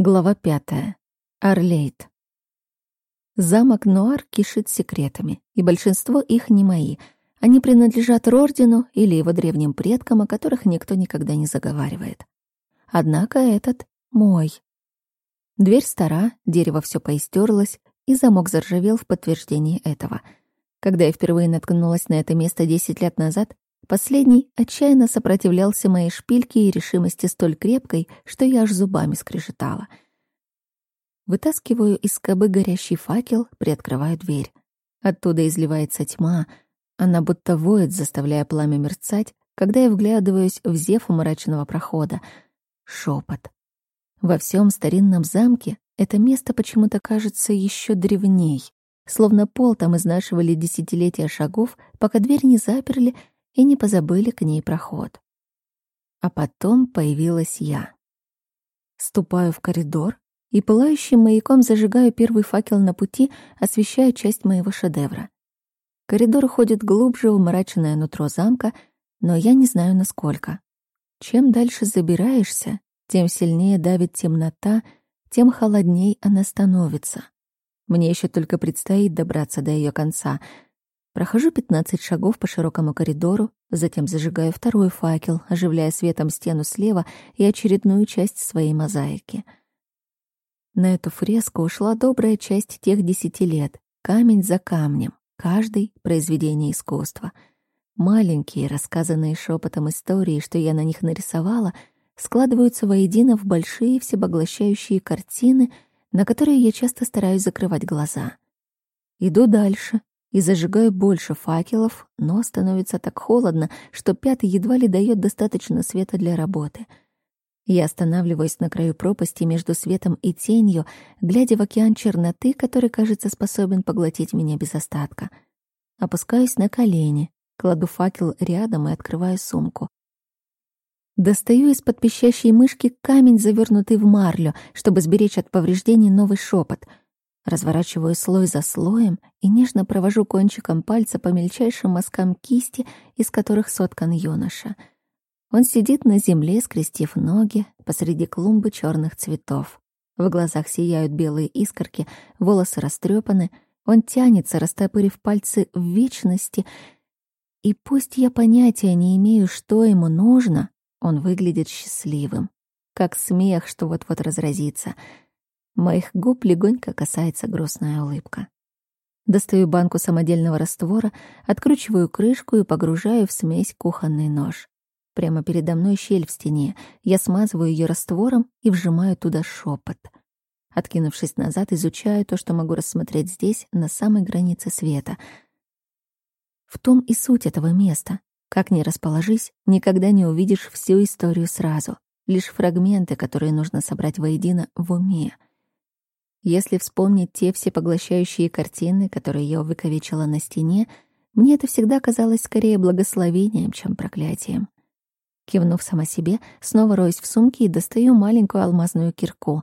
Глава пятая. Орлейт. Замок Нуар кишит секретами, и большинство их не мои. Они принадлежат Рордину или его древним предкам, о которых никто никогда не заговаривает. Однако этот мой. Дверь стара, дерево все поистерлось, и замок заржавел в подтверждении этого. Когда я впервые наткнулась на это место десять лет назад, Последний отчаянно сопротивлялся моей шпильке и решимости столь крепкой, что я аж зубами скрежетала. Вытаскиваю из скобы горящий факел, приоткрываю дверь. Оттуда изливается тьма, она будто воет, заставляя пламя мерцать, когда я вглядываюсь в зев мрачного прохода. Шепот. Во всем старинном замке это место почему-то кажется еще древней, словно пол там изнашивали десятилетия шагов, пока дверь не заперли — и не позабыли к ней проход. А потом появилась я. Ступаю в коридор и пылающим маяком зажигаю первый факел на пути, освещая часть моего шедевра. Коридор уходит глубже в мрачное нутро замка, но я не знаю, насколько. Чем дальше забираешься, тем сильнее давит темнота, тем холодней она становится. Мне еще только предстоит добраться до ее конца — Прохожу 15 шагов по широкому коридору, затем зажигаю второй факел, оживляя светом стену слева и очередную часть своей мозаики. На эту фреску ушла добрая часть тех десяти лет, камень за камнем, каждый — произведение искусства. Маленькие, рассказанные шепотом истории, что я на них нарисовала, складываются воедино в большие всепоглощающие картины, на которые я часто стараюсь закрывать глаза. Иду дальше, и зажигаю больше факелов, но становится так холодно, что пятый едва ли дает достаточно света для работы. Я останавливаюсь на краю пропасти между светом и тенью, глядя в океан черноты, который, кажется, способен поглотить меня без остатка. Опускаюсь на колени, кладу факел рядом и открываю сумку. Достаю из-под пищащей мышки камень, завернутый в марлю, чтобы сберечь от повреждений новый шепот — Разворачиваю слой за слоем и нежно провожу кончиком пальца по мельчайшим мазкам кисти, из которых соткан юноша. Он сидит на земле, скрестив ноги, посреди клумбы черных цветов. В глазах сияют белые искорки, волосы растрепаны. Он тянется, растопырив пальцы в вечности. И пусть я понятия не имею, что ему нужно, он выглядит счастливым. Как смех, что вот-вот разразится — Моих губ легонько касается грустная улыбка. Достаю банку самодельного раствора, откручиваю крышку и погружаю в смесь кухонный нож. Прямо передо мной щель в стене. Я смазываю ее раствором и вжимаю туда шепот. Откинувшись назад, изучаю то, что могу рассмотреть здесь, на самой границе света. В том и суть этого места. Как ни расположись, никогда не увидишь всю историю сразу. Лишь фрагменты, которые нужно собрать воедино в уме — если вспомнить те всепоглощающие картины, которые я выковечила на стене, мне это всегда казалось скорее благословением, чем проклятием. Кивнув сама себе, снова роюсь в сумке и достаю маленькую алмазную кирку.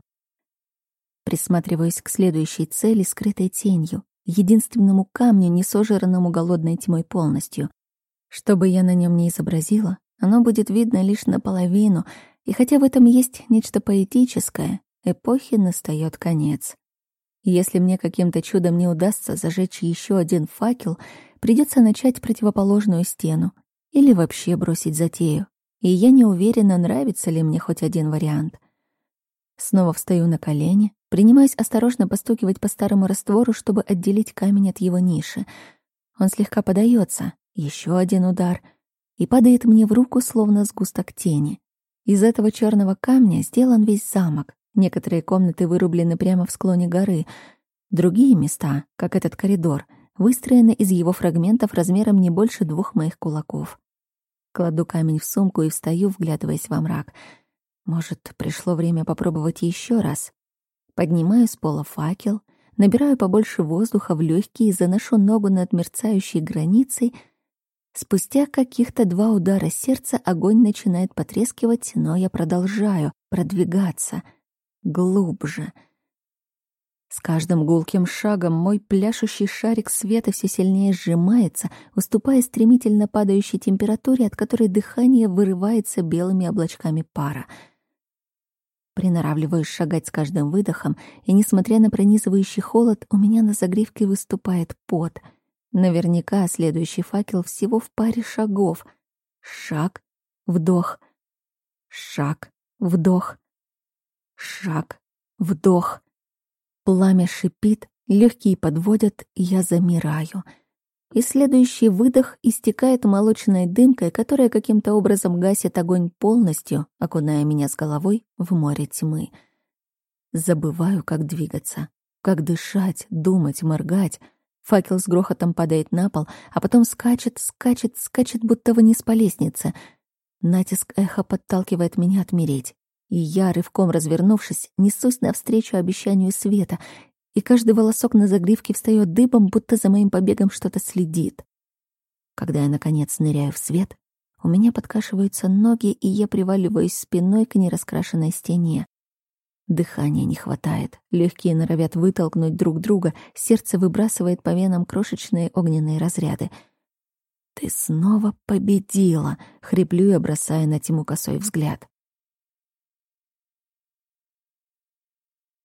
Присматриваюсь к следующей цели, скрытой тенью, единственному камню, не сожранному голодной тьмой полностью. Что бы я на нем ни изобразила, оно будет видно лишь наполовину, и хотя в этом есть нечто поэтическое, эпохи настает конец. Если мне каким-то чудом не удастся зажечь еще один факел, придется начать противоположную стену или вообще бросить затею. И я не уверена, нравится ли мне хоть один вариант. Снова встаю на колени, принимаюсь осторожно постукивать по старому раствору, чтобы отделить камень от его ниши. Он слегка подается, еще один удар, и падает мне в руку, словно сгусток тени. Из этого черного камня сделан весь замок, Некоторые комнаты вырублены прямо в склоне горы. Другие места, как этот коридор, выстроены из его фрагментов размером не больше двух моих кулаков. Кладу камень в сумку и встаю, вглядываясь во мрак. Может, пришло время попробовать еще раз. Поднимаю с пола факел, набираю побольше воздуха в легкие и заношу ногу над мерцающей границей. Спустя каких-то два удара сердца огонь начинает потрескивать, но я продолжаю продвигаться — глубже. С каждым гулким шагом мой пляшущий шарик света все сильнее сжимается, уступая стремительно падающей температуре, от которой дыхание вырывается белыми облачками пара. Приноравливаюсь шагать с каждым выдохом, и, несмотря на пронизывающий холод, у меня на загривке выступает пот. Наверняка следующий факел всего в паре шагов. Шаг, вдох, шаг, вдох, шаг, вдох. Пламя шипит, легкие подводят, я замираю — и следующий выдох истекает молочной дымкой, которая каким-то образом гасит огонь полностью, окуная меня с головой в море тьмы. Забываю, как двигаться, как дышать, думать, моргать. Факел с грохотом падает на пол, а потом скачет, скачет, скачет, будто вниз по лестнице. Натиск эха подталкивает меня отмереть. И я, рывком развернувшись, несусь навстречу обещанию света и каждый волосок на загривке встает дыбом, будто за моим побегом что-то следит. Когда я, наконец, ныряю в свет, у меня подкашиваются ноги, и я приваливаюсь спиной к нераскрашенной стене. Дыхания не хватает, легкие норовят вытолкнуть друг друга, сердце выбрасывает по венам крошечные огненные разряды. «Ты снова победила!» — хриплю я, бросая на Тиму косой взгляд.